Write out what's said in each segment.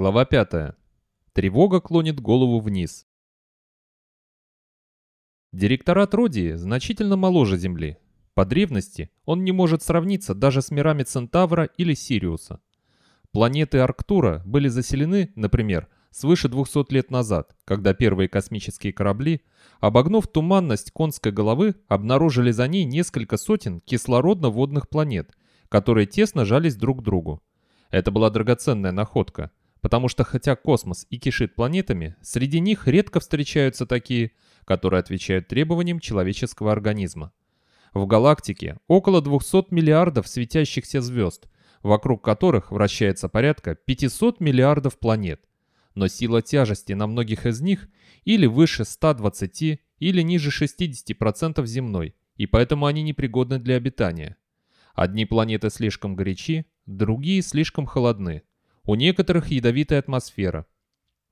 Глава 5. Тревога клонит голову вниз. Директорат Родии значительно моложе Земли. По древности он не может сравниться даже с мирами Центавра или Сириуса. Планеты Арктура были заселены, например, свыше 200 лет назад, когда первые космические корабли, обогнув туманность конской головы, обнаружили за ней несколько сотен кислородно-водных планет, которые тесно жались друг к другу. Это была драгоценная находка, потому что хотя космос и кишит планетами, среди них редко встречаются такие, которые отвечают требованиям человеческого организма. В галактике около 200 миллиардов светящихся звезд, вокруг которых вращается порядка 500 миллиардов планет. Но сила тяжести на многих из них или выше 120, или ниже 60% земной, и поэтому они непригодны для обитания. Одни планеты слишком горячи, другие слишком холодны. У некоторых ядовитая атмосфера.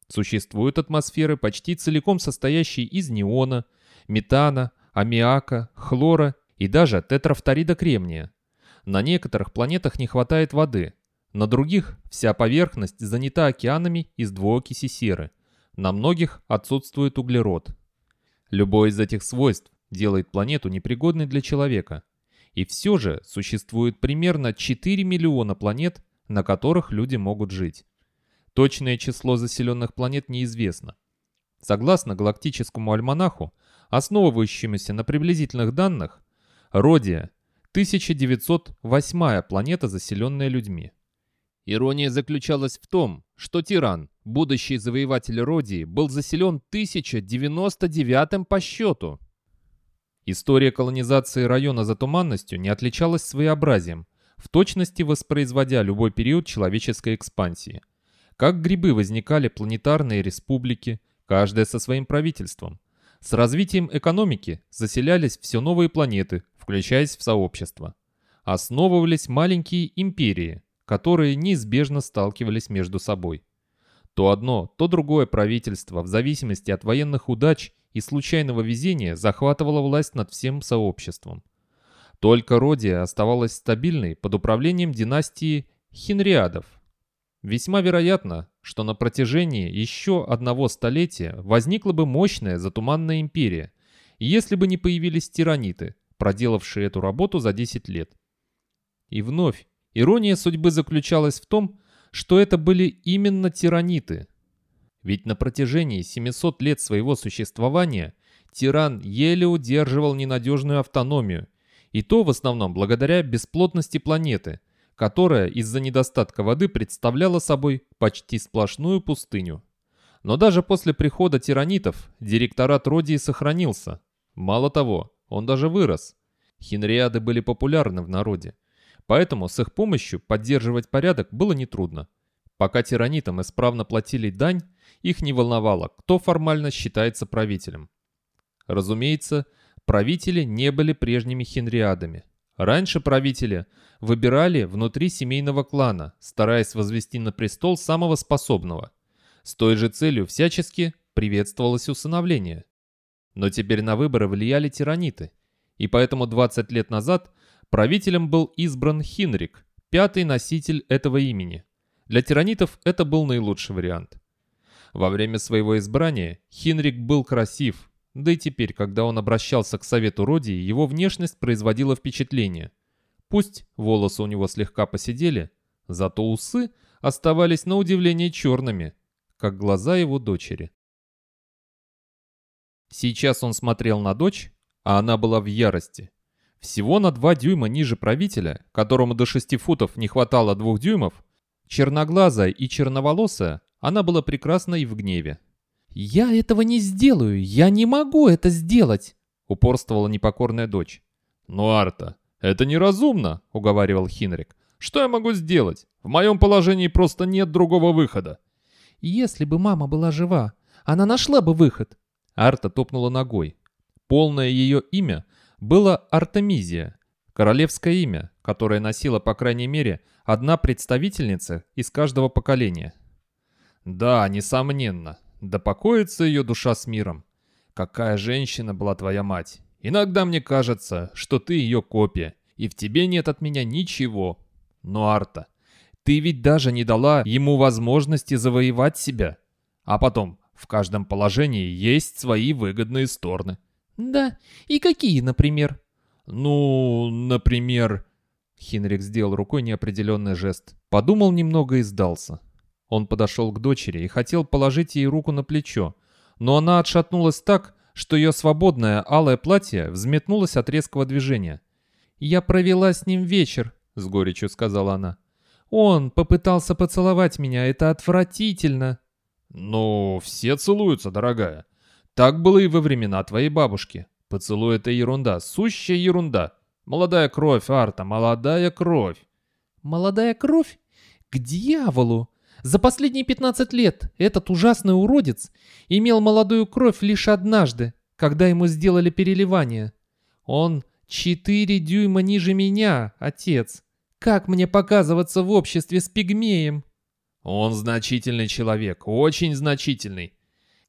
Существуют атмосферы, почти целиком состоящие из неона, метана, аммиака, хлора и даже тетрафторида кремния. На некоторых планетах не хватает воды, на других вся поверхность занята океанами из двуокиси серы, на многих отсутствует углерод. Любое из этих свойств делает планету непригодной для человека. И все же существует примерно 4 миллиона планет, на которых люди могут жить. Точное число заселенных планет неизвестно. Согласно галактическому альманаху, основывающемуся на приблизительных данных, Родия – 1908 планета, заселенная людьми. Ирония заключалась в том, что Тиран, будущий завоеватель Родии, был заселен 1099 по счету. История колонизации района за туманностью не отличалась своеобразием, в точности воспроизводя любой период человеческой экспансии. Как грибы возникали планетарные республики, каждая со своим правительством. С развитием экономики заселялись все новые планеты, включаясь в сообщество. Основывались маленькие империи, которые неизбежно сталкивались между собой. То одно, то другое правительство, в зависимости от военных удач и случайного везения, захватывало власть над всем сообществом. Только Родия оставалась стабильной под управлением династии Хинриадов. Весьма вероятно, что на протяжении еще одного столетия возникла бы мощная затуманная империя, если бы не появились тираниты, проделавшие эту работу за 10 лет. И вновь, ирония судьбы заключалась в том, что это были именно тираниты. Ведь на протяжении 700 лет своего существования тиран еле удерживал ненадежную автономию и то в основном благодаря бесплотности планеты, которая из-за недостатка воды представляла собой почти сплошную пустыню. Но даже после прихода тиранитов директорат Родии сохранился. Мало того, он даже вырос. Хинриады были популярны в народе. Поэтому с их помощью поддерживать порядок было нетрудно. Пока тиранитам исправно платили дань, их не волновало, кто формально считается правителем. Разумеется, правители не были прежними хенриадами. Раньше правители выбирали внутри семейного клана, стараясь возвести на престол самого способного. С той же целью всячески приветствовалось усыновление. Но теперь на выборы влияли тираниты, и поэтому 20 лет назад правителем был избран Хинрик, пятый носитель этого имени. Для тиранитов это был наилучший вариант. Во время своего избрания Хинрик был красив, да и теперь, когда он обращался к совету Родии, его внешность производила впечатление. Пусть волосы у него слегка посидели, зато усы оставались на удивление черными, как глаза его дочери. Сейчас он смотрел на дочь, а она была в ярости. Всего на два дюйма ниже правителя, которому до шести футов не хватало двух дюймов, черноглазая и черноволосая, она была прекрасна и в гневе. «Я этого не сделаю! Я не могу это сделать!» — упорствовала непокорная дочь. «Ну, Арта, это неразумно!» — уговаривал Хинрик. «Что я могу сделать? В моем положении просто нет другого выхода!» «Если бы мама была жива, она нашла бы выход!» Арта топнула ногой. Полное ее имя было Артемизия, королевское имя, которое носила, по крайней мере, одна представительница из каждого поколения. «Да, несомненно», да покоится ее душа с миром. Какая женщина была твоя мать. Иногда мне кажется, что ты ее копия, и в тебе нет от меня ничего. Но, Арта, Ты ведь даже не дала ему возможности завоевать себя. А потом, в каждом положении есть свои выгодные стороны. Да, и какие, например? Ну, например... Хинрик сделал рукой неопределенный жест. Подумал немного и сдался. Он подошел к дочери и хотел положить ей руку на плечо, но она отшатнулась так, что ее свободное алое платье взметнулось от резкого движения. «Я провела с ним вечер», — с горечью сказала она. «Он попытался поцеловать меня, это отвратительно». «Ну, все целуются, дорогая. Так было и во времена твоей бабушки. Поцелуй — это ерунда, сущая ерунда. Молодая кровь, Арта, молодая кровь». «Молодая кровь? К дьяволу! За последние 15 лет этот ужасный уродец имел молодую кровь лишь однажды, когда ему сделали переливание. Он четыре дюйма ниже меня, отец. Как мне показываться в обществе с пигмеем? Он значительный человек, очень значительный.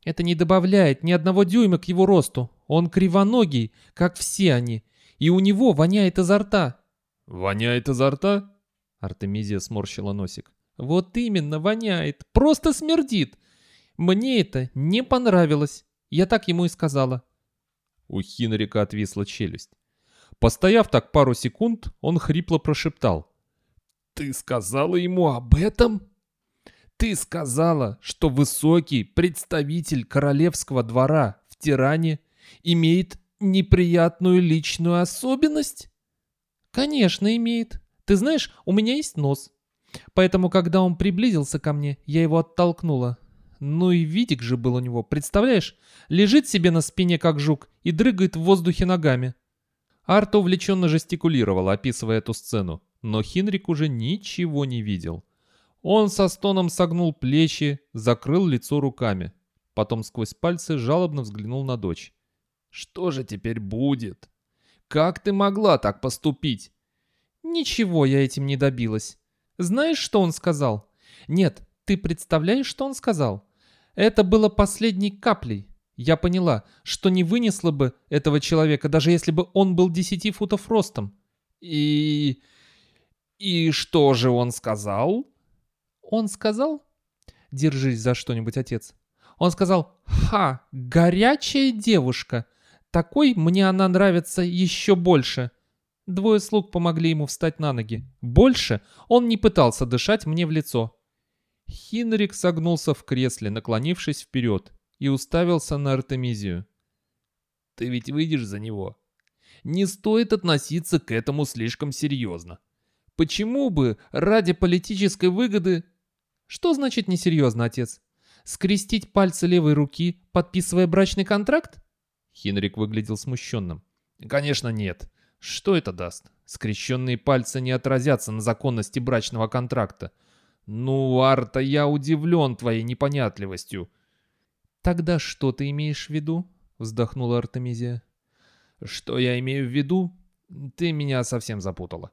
Это не добавляет ни одного дюйма к его росту. Он кривоногий, как все они, и у него воняет изо рта. Воняет изо рта? Артемизия сморщила носик. Вот именно, воняет. Просто смердит. Мне это не понравилось. Я так ему и сказала. У Хинрика отвисла челюсть. Постояв так пару секунд, он хрипло прошептал. «Ты сказала ему об этом?» Ты сказала, что высокий представитель королевского двора в Тиране имеет неприятную личную особенность? Конечно, имеет. Ты знаешь, у меня есть нос. Поэтому, когда он приблизился ко мне, я его оттолкнула. Ну и видик же был у него, представляешь? Лежит себе на спине, как жук, и дрыгает в воздухе ногами. Арта увлеченно жестикулировал, описывая эту сцену, но Хинрик уже ничего не видел. Он со стоном согнул плечи, закрыл лицо руками. Потом сквозь пальцы жалобно взглянул на дочь. «Что же теперь будет? Как ты могла так поступить?» «Ничего я этим не добилась. Знаешь, что он сказал? Нет, ты представляешь, что он сказал? Это было последней каплей. Я поняла, что не вынесла бы этого человека, даже если бы он был десяти футов ростом. И... и что же он сказал? Он сказал... Держись за что-нибудь, отец. Он сказал, «Ха, горячая девушка! Такой мне она нравится еще больше!» Двое слуг помогли ему встать на ноги. Больше он не пытался дышать мне в лицо. Хинрик согнулся в кресле, наклонившись вперед, и уставился на Артемизию. «Ты ведь выйдешь за него. Не стоит относиться к этому слишком серьезно. Почему бы ради политической выгоды...» «Что значит несерьезно, отец? Скрестить пальцы левой руки, подписывая брачный контракт?» Хинрик выглядел смущенным. «Конечно нет. Что это даст? Скрещенные пальцы не отразятся на законности брачного контракта. Ну, Арта, я удивлен твоей непонятливостью. Тогда что ты имеешь в виду? Вздохнула Артемизия. Что я имею в виду? Ты меня совсем запутала.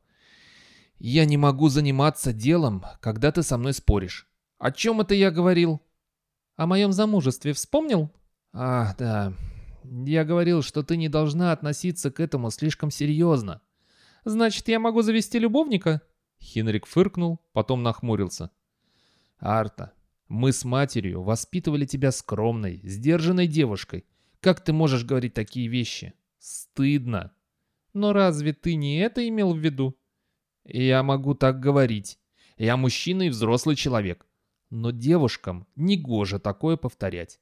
Я не могу заниматься делом, когда ты со мной споришь. О чем это я говорил? О моем замужестве вспомнил? А, да. Я говорил, что ты не должна относиться к этому слишком серьезно. Значит, я могу завести любовника? Хинрик фыркнул, потом нахмурился. Арта, мы с матерью воспитывали тебя скромной, сдержанной девушкой. Как ты можешь говорить такие вещи? Стыдно. Но разве ты не это имел в виду? Я могу так говорить. Я мужчина и взрослый человек. Но девушкам негоже такое повторять.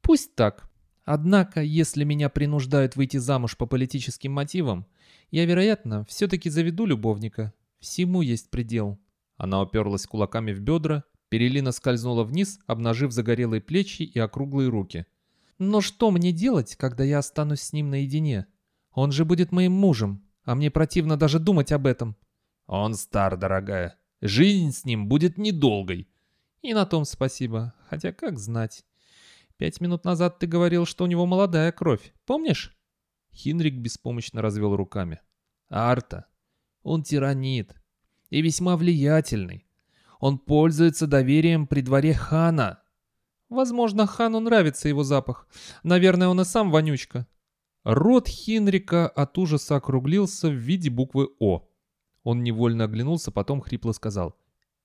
Пусть так. Однако, если меня принуждают выйти замуж по политическим мотивам, я, вероятно, все-таки заведу любовника. Всему есть предел. Она уперлась кулаками в бедра, Перелина скользнула вниз, обнажив загорелые плечи и округлые руки. Но что мне делать, когда я останусь с ним наедине? Он же будет моим мужем, а мне противно даже думать об этом. Он стар, дорогая. Жизнь с ним будет недолгой. И на том спасибо, хотя как знать. Пять минут назад ты говорил, что у него молодая кровь. Помнишь?» Хинрик беспомощно развел руками. «Арта, он тиранит. И весьма влиятельный. Он пользуется доверием при дворе хана». «Возможно, хану нравится его запах. Наверное, он и сам вонючка». Рот Хинрика от ужаса округлился в виде буквы «О». Он невольно оглянулся, потом хрипло сказал.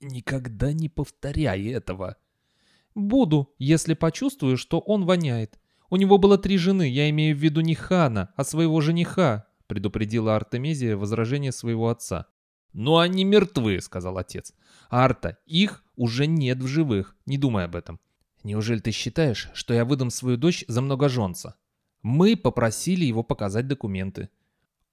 Никогда не повторяй этого. Буду, если почувствую, что он воняет. У него было три жены, я имею в виду не Хана, а своего жениха, предупредила Артемизия возражение своего отца. «Но они мертвы», — сказал отец. «Арта, их уже нет в живых, не думай об этом. Неужели ты считаешь, что я выдам свою дочь за многоженца? Мы попросили его показать документы.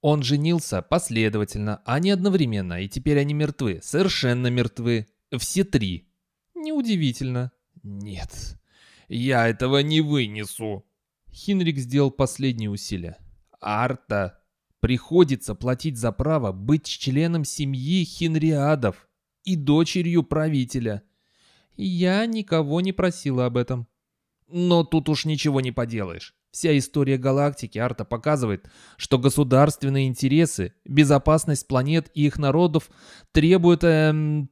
Он женился последовательно, а не одновременно, и теперь они мертвы, совершенно мертвы. Все три». «Неудивительно». «Нет, я этого не вынесу». Хинрик сделал последние усилия. «Арта, приходится платить за право быть членом семьи Хинриадов и дочерью правителя. Я никого не просила об этом. Но тут уж ничего не поделаешь. Вся история галактики Арта показывает, что государственные интересы, безопасность планет и их народов требуют, эм...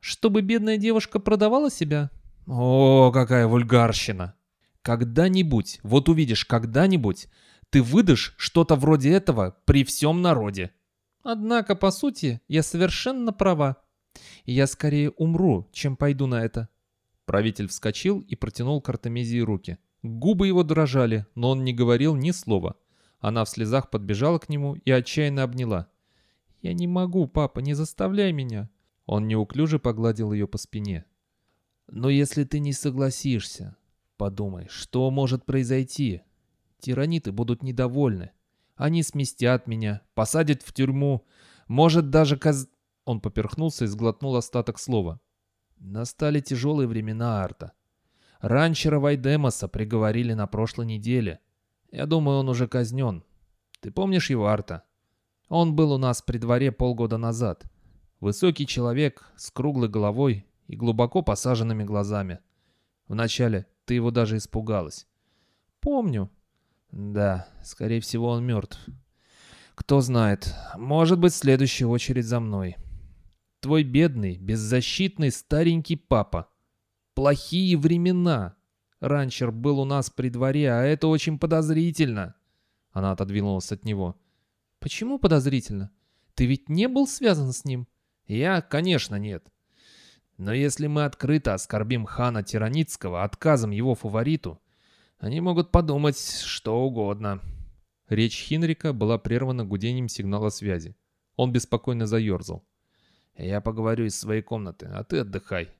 Чтобы бедная девушка продавала себя? О, какая вульгарщина! Когда-нибудь, вот увидишь, когда-нибудь ты выдашь что-то вроде этого при всем народе. Однако, по сути, я совершенно права. Я скорее умру, чем пойду на это. Правитель вскочил и протянул к Артемизии руки. Губы его дрожали, но он не говорил ни слова. Она в слезах подбежала к нему и отчаянно обняла. «Я не могу, папа, не заставляй меня». Он неуклюже погладил ее по спине. «Но если ты не согласишься, подумай, что может произойти?» Тираниты будут недовольны. Они сместят меня, посадят в тюрьму. Может, даже каз... Он поперхнулся и сглотнул остаток слова. Настали тяжелые времена Арта. Ранчера Вайдемоса приговорили на прошлой неделе. Я думаю, он уже казнен. Ты помнишь его, Арта? Он был у нас при дворе полгода назад. Высокий человек с круглой головой и глубоко посаженными глазами. Вначале ты его даже испугалась. Помню. Да, скорее всего, он мертв. Кто знает, может быть, следующая очередь за мной. Твой бедный, беззащитный старенький папа. Плохие времена. Ранчер был у нас при дворе, а это очень подозрительно. Она отодвинулась от него. Почему подозрительно? Ты ведь не был связан с ним? Я, конечно, нет. Но если мы открыто оскорбим хана Тираницкого отказом его фавориту, они могут подумать что угодно. Речь Хинрика была прервана гудением сигнала связи. Он беспокойно заерзал. «Я поговорю из своей комнаты, а ты отдыхай.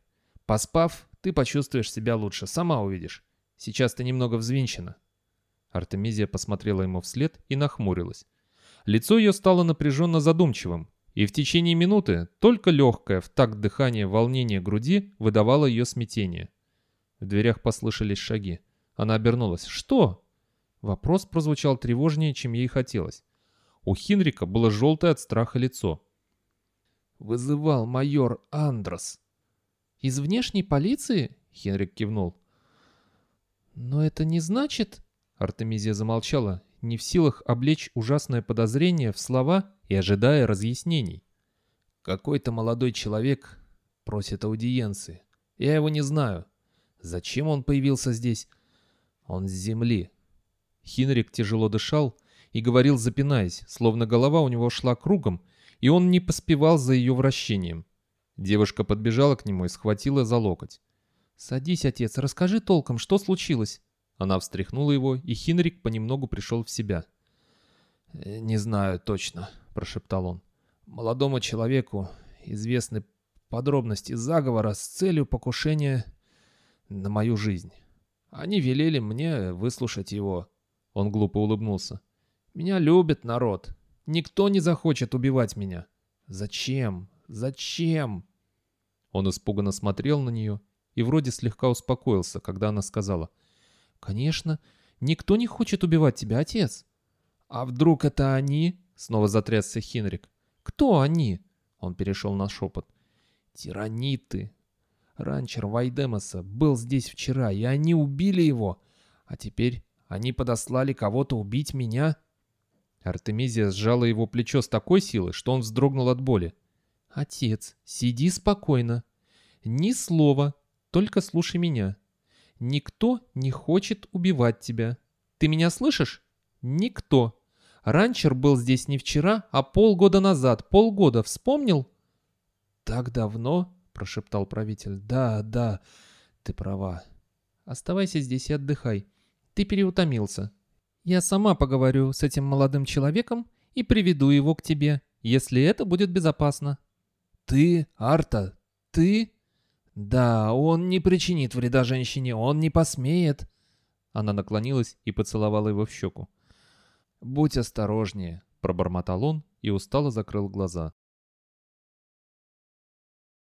Поспав, ты почувствуешь себя лучше, сама увидишь. Сейчас ты немного взвинчена». Артемизия посмотрела ему вслед и нахмурилась. Лицо ее стало напряженно задумчивым, и в течение минуты только легкое в такт дыхания волнение груди выдавало ее смятение. В дверях послышались шаги. Она обернулась. «Что?» Вопрос прозвучал тревожнее, чем ей хотелось. У Хинрика было желтое от страха лицо. «Вызывал майор Андрос». «Из внешней полиции?» — Хенрик кивнул. «Но это не значит...» Артемизия замолчала, не в силах облечь ужасное подозрение в слова и ожидая разъяснений. «Какой-то молодой человек просит аудиенции. Я его не знаю. Зачем он появился здесь? Он с земли. Хинрик тяжело дышал и говорил, запинаясь, словно голова у него шла кругом, и он не поспевал за ее вращением. Девушка подбежала к нему и схватила за локоть. «Садись, отец, расскажи толком, что случилось?» Она встряхнула его, и Хинрик понемногу пришел в себя. «Э, «Не знаю точно», — прошептал он. «Молодому человеку известны подробности заговора с целью покушения на мою жизнь. Они велели мне выслушать его. Он глупо улыбнулся. Меня любит народ. Никто не захочет убивать меня. Зачем? Зачем? Он испуганно смотрел на нее и вроде слегка успокоился, когда она сказала. «Конечно, никто не хочет убивать тебя, отец». «А вдруг это они?» — снова затрясся Хинрик. «Кто они?» — он перешел на шепот. «Тираниты, Ранчер Вайдемоса был здесь вчера, и они убили его. А теперь они подослали кого-то убить меня?» Артемизия сжала его плечо с такой силой, что он вздрогнул от боли. «Отец, сиди спокойно. Ни слова, только слушай меня. Никто не хочет убивать тебя. Ты меня слышишь? Никто. Ранчер был здесь не вчера, а полгода назад. Полгода, вспомнил?» «Так давно?» прошептал правитель. «Да, да, ты права. Оставайся здесь и отдыхай. Ты переутомился. Я сама поговорю с этим молодым человеком и приведу его к тебе, если это будет безопасно». «Ты, Арта, ты?» «Да, он не причинит вреда женщине, он не посмеет». Она наклонилась и поцеловала его в щеку. «Будь осторожнее», — пробормотал он и устало закрыл глаза.